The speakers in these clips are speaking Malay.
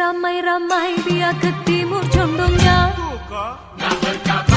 ramai-ramai dia ke timur condongnya. Nak berkata.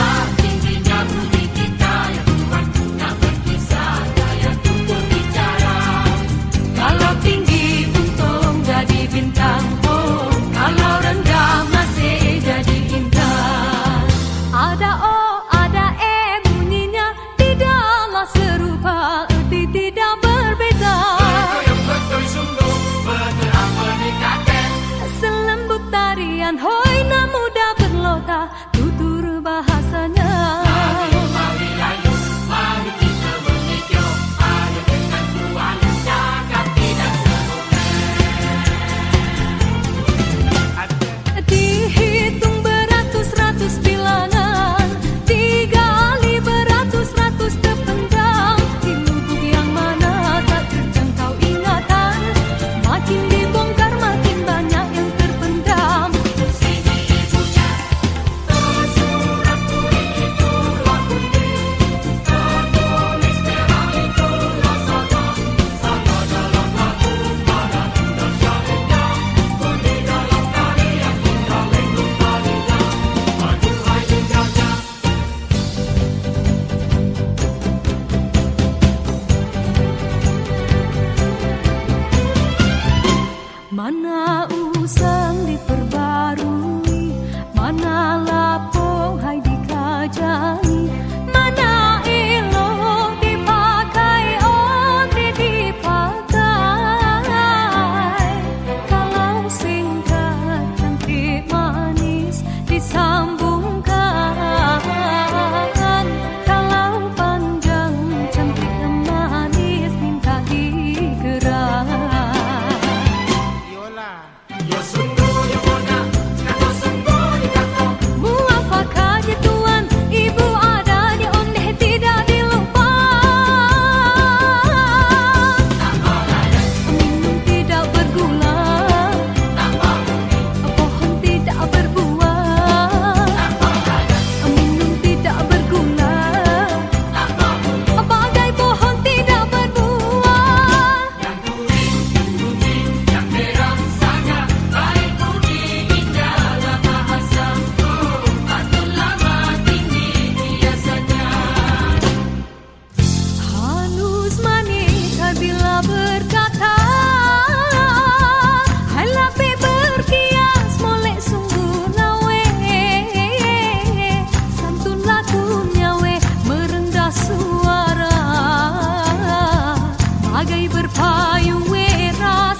bagai berpayung wira